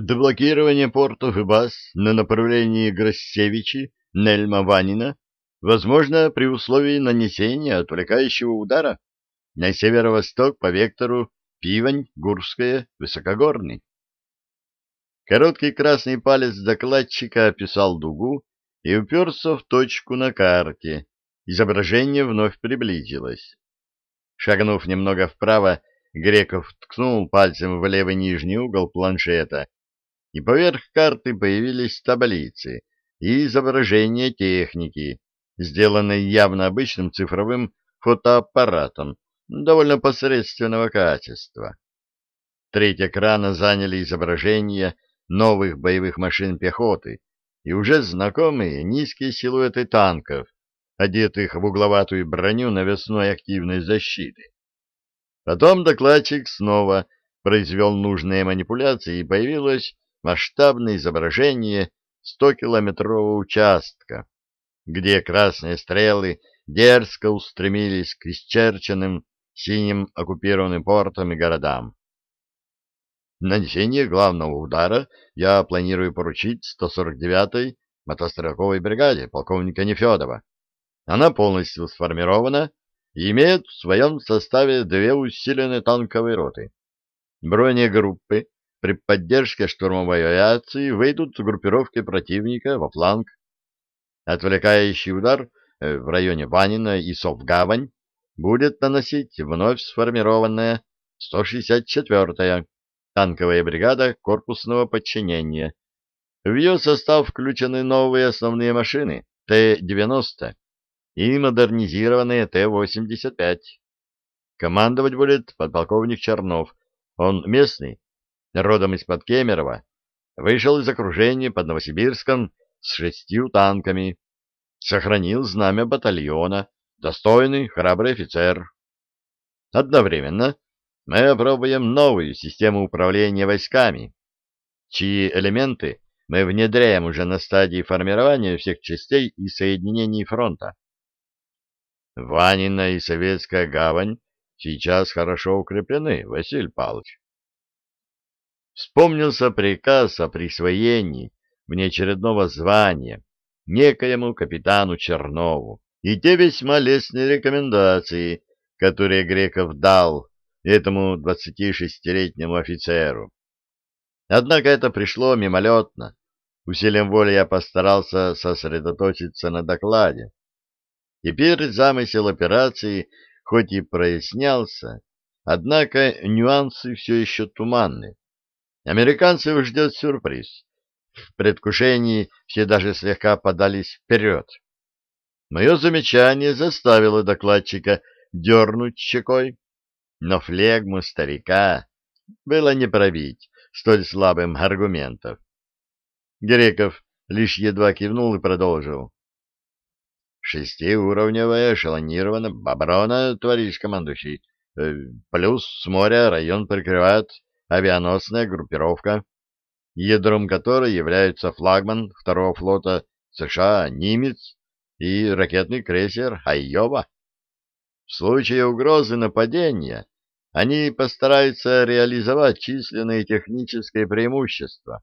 деблокирование портов и баз на направлении Гроссевичи, Нельма-Ванина возможно при условии нанесения отвлекающего удара на северо-восток по вектору Пивань, Гурская, Высокогорный. Короткий красный палец докладчика описал дугу и уперся в точку на карте. Изображение вновь приблизилось. Шагнув немного вправо, Греков ткнул пальцем в левый нижний угол планшета, и поверх карты появились таблицы и изображения техники, сделанной явно обычным цифровым фотоаппаратом довольно посредственного качества. Треть экрана заняли изображения новых боевых машин пехоты и уже знакомые низкие силуэты танков, одетых в угловатую броню навесной активной защиты. Потом докладчик снова произвел нужные манипуляции, и появилось масштабное изображение 100-километрового участка, где красные стрелы дерзко устремились к исчерченным синим оккупированным портам и городам. Нанесение главного удара я планирую поручить 149-й мотострелковой бригаде полковника Нефедова. Она полностью сформирована и имеет в своем составе две усиленные танковые роты. Бронегруппы при поддержке штурмовой авиации выйдут группировки противника во фланг. Отвлекающий удар э, в районе Ванина и Совгавань будет наносить вновь сформированная 164-я танковая бригада корпусного подчинения. В ее состав включены новые основные машины Т-90 и модернизированные Т-85. Командовать будет подполковник Чернов. Он местный, родом из-под Кемерово, вышел из окружения под Новосибирском с шестью танками, сохранил знамя батальона, достойный, храбрый офицер. Одновременно мы опробуем новую систему управления войсками, чьи элементы мы внедряем уже на стадии формирования всех частей и соединений фронта. Ванина и Советская гавань сейчас хорошо укреплены, Василий Павлович. Вспомнился приказ о присвоении внеочередного звания некоему капитану Чернову и те весьма лестные рекомендации, которые Греков дал этому 26-летнему офицеру. Однако это пришло мимолетно. Усилием воли я постарался сосредоточиться на докладе. Теперь замысел операции хоть и прояснялся, однако нюансы все еще туманны. Американцев ждет сюрприз. В предвкушении все даже слегка подались вперед. Мое замечание заставило докладчика дернуть щекой но флегму старика было не пробить столь слабым аргументов. Греков лишь едва кивнул и продолжил. Шестиуровневая эшелонированная боброна, товарищ командующий, э, плюс с моря район прикрывает авианосная группировка, ядром которой является флагман второго флота США «Нимец» и ракетный крейсер «Айова». В случае угрозы нападения они постараются реализовать численное и техническое преимущество.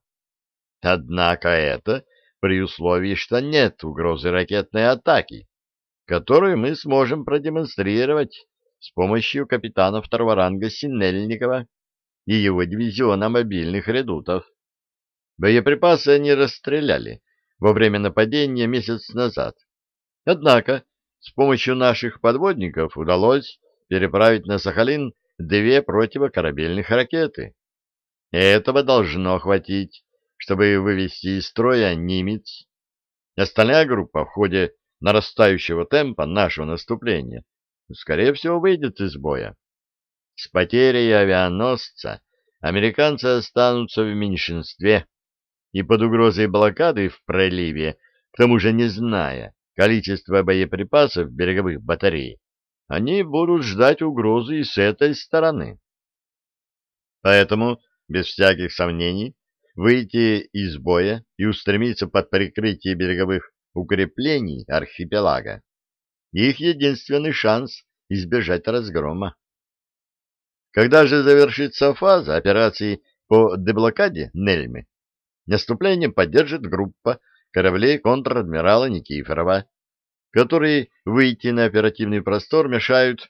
Однако это при условии, что нет угрозы ракетной атаки, которую мы сможем продемонстрировать с помощью капитана второго ранга Синельникова и его дивизиона мобильных редутов. Боеприпасы они расстреляли во время нападения месяц назад. Однако с помощью наших подводников удалось переправить на Сахалин две противокорабельных ракеты. Этого должно хватить, чтобы вывести из строя «Нимец». Остальная группа в ходе нарастающего темпа нашего наступления, скорее всего, выйдет из боя. С потерей авианосца американцы останутся в меньшинстве, и под угрозой блокады в проливе, к тому же не зная, количество боеприпасов береговых батарей, они будут ждать угрозы и с этой стороны. Поэтому, без всяких сомнений, выйти из боя и устремиться под прикрытие береговых укреплений архипелага — их единственный шанс избежать разгрома. Когда же завершится фаза операции по деблокаде Нельмы наступление поддержит группа кораблей контр-адмирала Никифорова, которые выйти на оперативный простор мешают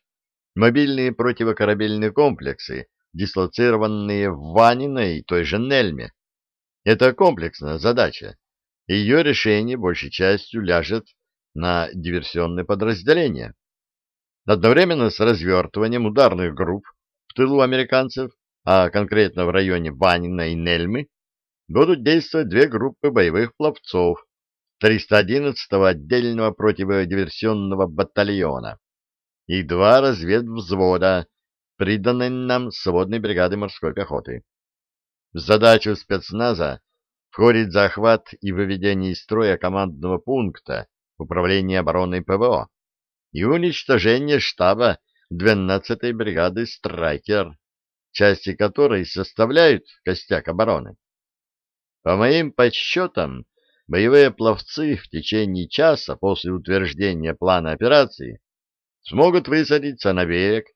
мобильные противокорабельные комплексы, дислоцированные в Ваниной и той же Нельме. Это комплексная задача. Ее решение большей частью ляжет на диверсионные подразделения. Одновременно с развертыванием ударных групп в тылу американцев, а конкретно в районе Ванина и Нельмы, будут действовать две группы боевых пловцов 311-го отдельного противодиверсионного батальона и два разведвзвода, приданные нам сводной бригады морской пехоты. В задачу спецназа входит захват и выведение из строя командного пункта Управления обороной ПВО и уничтожение штаба 12-й бригады «Страйкер», части которой составляют костяк обороны. По моим подсчетам, боевые пловцы в течение часа после утверждения плана операции смогут высадиться на берег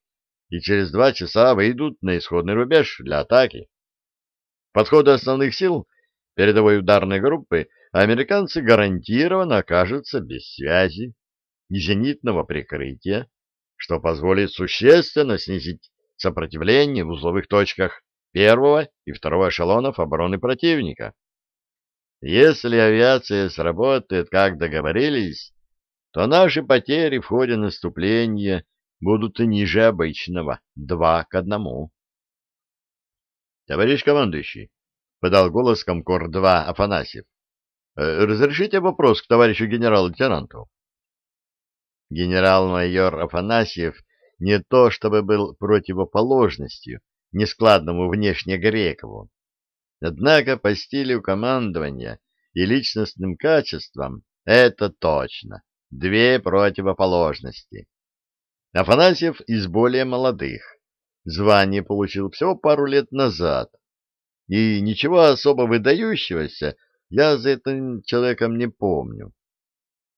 и через два часа выйдут на исходный рубеж для атаки. Подходы основных сил передовой ударной группы американцы гарантированно окажутся без связи и зенитного прикрытия, что позволит существенно снизить сопротивление в узловых точках первого и второго эшелонов обороны противника. Если авиация сработает, как договорились, то наши потери в ходе наступления будут ниже обычного, два к одному. — Товарищ командующий, — подал голос Комкор-2 Афанасьев, — «э, разрешите вопрос к товарищу генерал-лейтенанту? Генерал-майор Афанасьев не то чтобы был противоположностью нескладному внешне Грекову, однако по стилю командования и личностным качествам это точно две противоположности. Афанасьев из более молодых. Звание получил всего пару лет назад. И ничего особо выдающегося я за этим человеком не помню.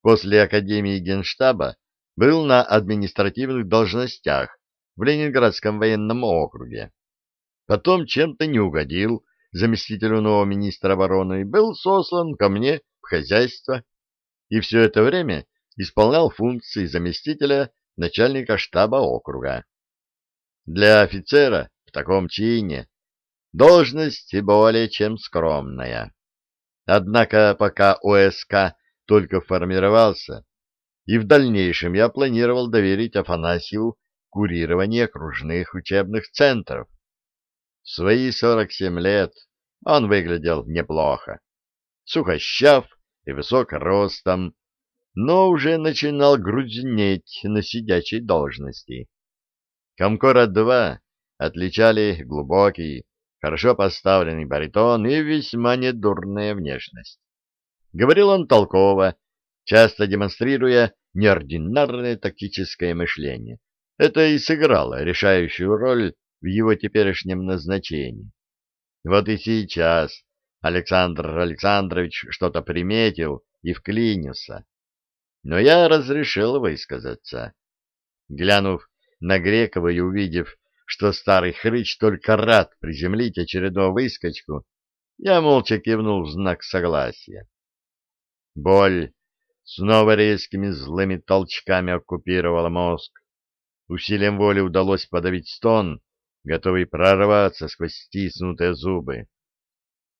После Академии Генштаба был на административных должностях в Ленинградском военном округе. Потом чем-то не угодил заместителю нового министра обороны, был сослан ко мне в хозяйство. И все это время исполнял функции заместителя начальника штаба округа. Для офицера в таком чине должность более чем скромная. Однако пока ОСК только формировался, и в дальнейшем я планировал доверить Афанасьеву курирование окружных учебных центров. В свои 47 лет он выглядел неплохо. Сухощав и высок ростом, но уже начинал грузнеть на сидячей должности. Комкора-2 отличали глубокий, хорошо поставленный баритон и весьма недурная внешность. Говорил он толково, часто демонстрируя неординарное тактическое мышление. Это и сыграло решающую роль в его теперешнем назначении. Вот и сейчас Александр Александрович что-то приметил и вклинился но я разрешил высказаться. Глянув на Грекова и увидев, что старый хрыч только рад приземлить очередную выскочку, я молча кивнул в знак согласия. Боль снова резкими злыми толчками оккупировала мозг. Усилием воли удалось подавить стон, готовый прорваться сквозь стиснутые зубы.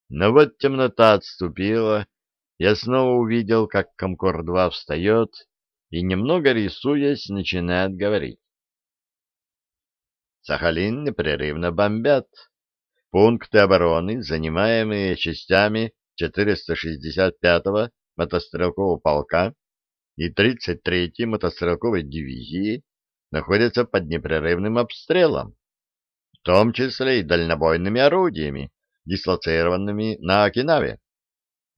Но вот темнота отступила, я снова увидел, как Комкор-2 встает и, немного рисуясь, начинает говорить. Сахалин непрерывно бомбят. Пункты обороны, занимаемые частями 465-го мотострелкового полка и 33-й мотострелковой дивизии, находятся под непрерывным обстрелом, в том числе и дальнобойными орудиями, дислоцированными на Окинаве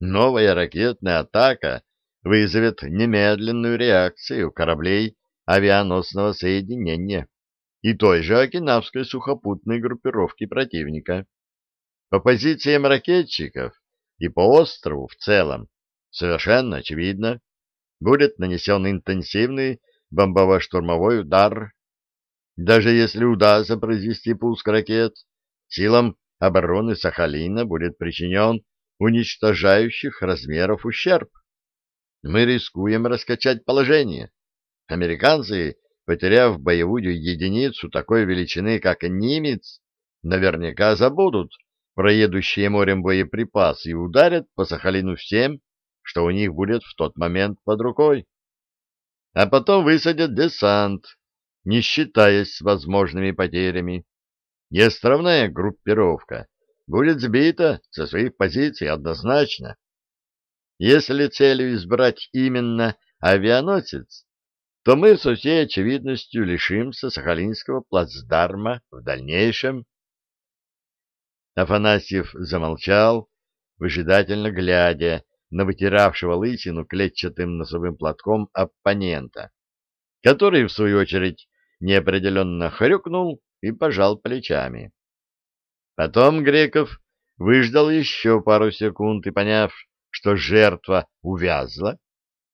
новая ракетная атака вызовет немедленную реакцию кораблей авианосного соединения и той же окинавской сухопутной группировки противника. По позициям ракетчиков и по острову в целом совершенно очевидно будет нанесен интенсивный бомбово-штурмовой удар. Даже если удастся произвести пуск ракет силам обороны Сахалина будет причинен уничтожающих размеров ущерб. Мы рискуем раскачать положение. Американцы, потеряв боевую единицу такой величины, как немец, наверняка забудут проедущие морем боеприпасы и ударят по Сахалину всем, что у них будет в тот момент под рукой. А потом высадят десант, не считаясь с возможными потерями. И группировка будет сбита со своих позиций однозначно. Если целью избрать именно авианосец, то мы со всей очевидностью лишимся Сахалинского плацдарма в дальнейшем. Афанасьев замолчал, выжидательно глядя на вытиравшего лысину клетчатым носовым платком оппонента, который, в свою очередь, неопределенно хрюкнул и пожал плечами. Потом Греков выждал еще пару секунд и, поняв, что жертва увязла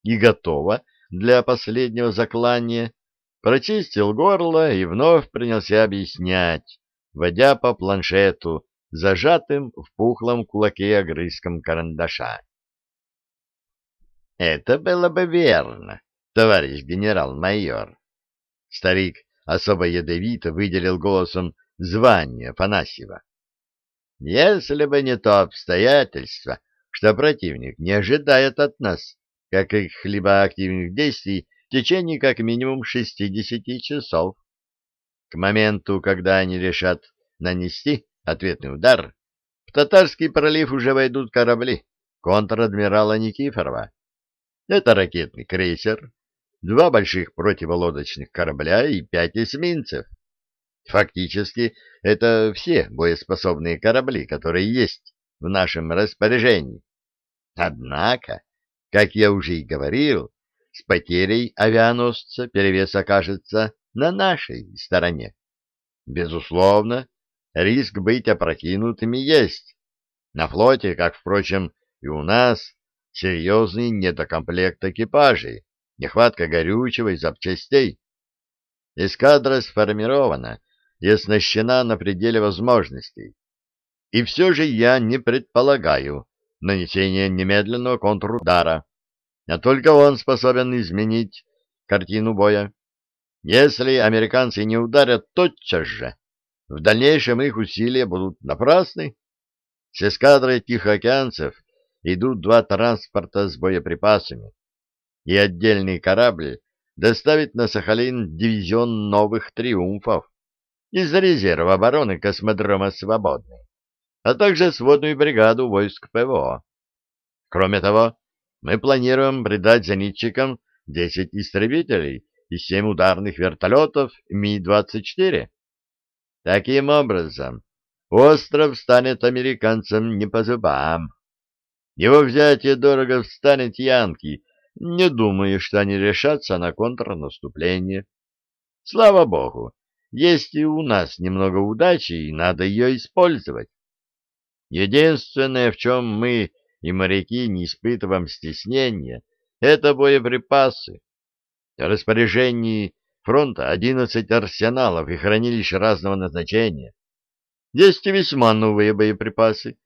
и готова для последнего заклания, прочистил горло и вновь принялся объяснять, водя по планшету, зажатым в пухлом кулаке огрызком карандаша. Это было бы верно, товарищ генерал-майор. Старик особо ядовито выделил голосом звание Афанасьева. Если бы не то обстоятельство, что противник не ожидает от нас каких-либо активных действий в течение как минимум 60 часов. К моменту, когда они решат нанести ответный удар, в Татарский пролив уже войдут корабли контр-адмирала Никифорова. Это ракетный крейсер, два больших противолодочных корабля и пять эсминцев. Фактически, это все боеспособные корабли, которые есть в нашем распоряжении. Однако, как я уже и говорил, с потерей авианосца перевес окажется на нашей стороне. Безусловно, риск быть опрокинутыми есть. На флоте, как, впрочем, и у нас, серьезный недокомплект экипажей, нехватка горючего и запчастей. Эскадра сформирована и оснащена на пределе возможностей. И все же я не предполагаю нанесения немедленного контрудара, а только он способен изменить картину боя. Если американцы не ударят тотчас же, в дальнейшем их усилия будут напрасны. С эскадрой тихоокеанцев идут два транспорта с боеприпасами, и отдельный корабль доставит на Сахалин дивизион новых триумфов из резерва обороны космодрома «Свободный», а также сводную бригаду войск ПВО. Кроме того, мы планируем придать зенитчикам 10 истребителей и 7 ударных вертолетов Ми-24. Таким образом, остров станет американцам не по зубам. Его взятие дорого встанет Янки. Не думаю, что они решатся на контрнаступление. Слава богу, есть и у нас немного удачи, и надо ее использовать. Единственное, в чем мы и моряки не испытываем стеснения, это боеприпасы. В распоряжении фронта 11 арсеналов и хранилищ разного назначения. Есть и весьма новые боеприпасы.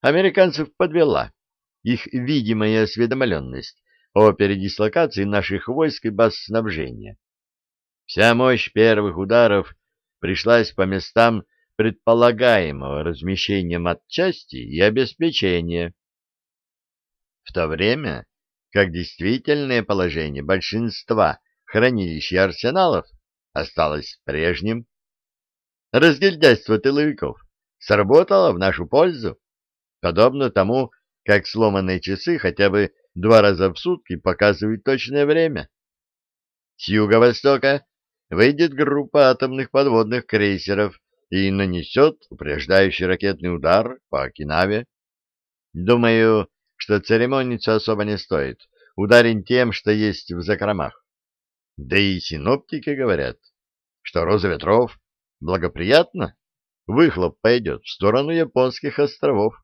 Американцев подвела их видимая осведомленность о передислокации наших войск и баз снабжения. Вся мощь первых ударов пришлась по местам предполагаемого размещения матчасти и обеспечения. В то время как действительное положение большинства хранилищ и арсеналов осталось прежним. Разгильдяйство тыловиков сработало в нашу пользу, подобно тому, как сломанные часы хотя бы два раза в сутки показывают точное время. С юго-востока выйдет группа атомных подводных крейсеров и нанесет упреждающий ракетный удар по Окинаве. Думаю, что церемониться особо не стоит. Ударим тем, что есть в закромах. Да и синоптики говорят, что роза ветров благоприятно, выхлоп пойдет в сторону японских островов.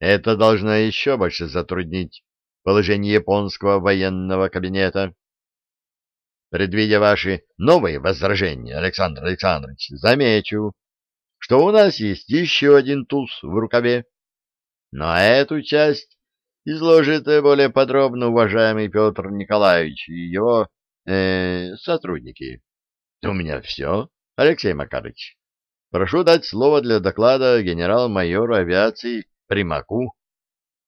Это должно еще больше затруднить положение японского военного кабинета. Предвидя ваши новые возражения, Александр Александрович, замечу, что у нас есть еще один туз в рукаве. Но эту часть изложит более подробно уважаемый Петр Николаевич и его э, сотрудники. У меня все, Алексей Макарович. Прошу дать слово для доклада генерал-майору авиации Примаку.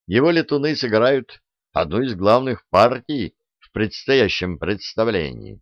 Его летуны сыграют одну из главных партий в предстоящем представлении.